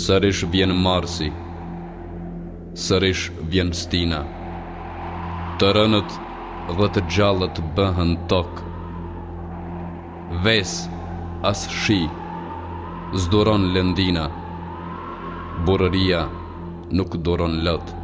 Sërish vjen Marsi Sërish vjen Stina Të rënët dhe të gjallët bëhën tok Ves, as shi Zdoron lëndina Burëria nuk doron lëtë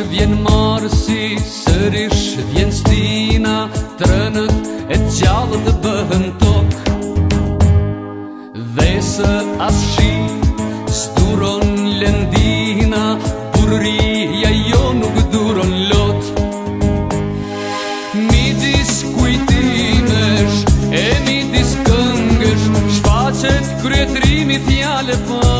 Shë vjen marësi, sërish, vjen stina Trënët e gjallët të bëhën tok Dhe së asë shi, sturon lendina Kur jo nuk duron lot Mi dis kujtimesh, e mi dis këngesh Shfaqet kryetrimi t'jale për po.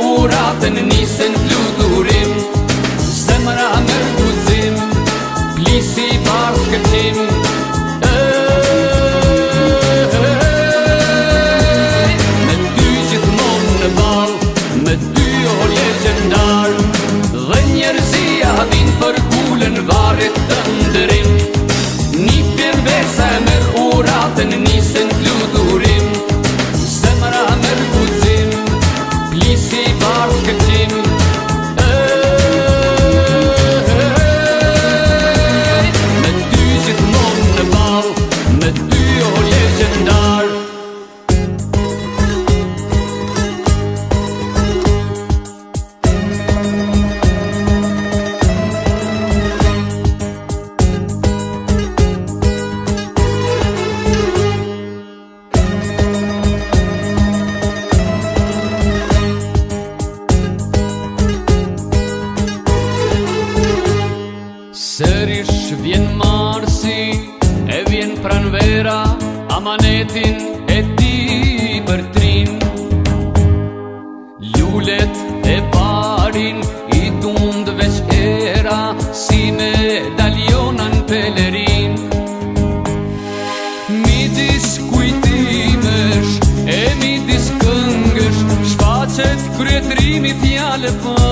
Sërish vjen marsi E vjen pran vera A e ti për trin Ljulet e parin I dund veç era Si me dalionan pelerin Mi dis kujtimesh E mi dis këngesh Shfaqet kryetrimi fjale për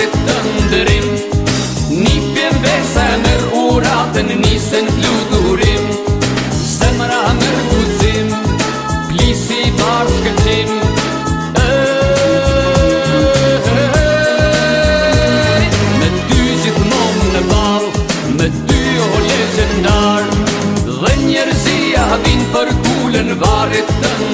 E të ndërim Një pjenë besa e mërë uratën Një senë fluturim Së mëra mërë kuzim Kli si bashkë tim Me në malë Me ty o legendarë Dhe vinë për të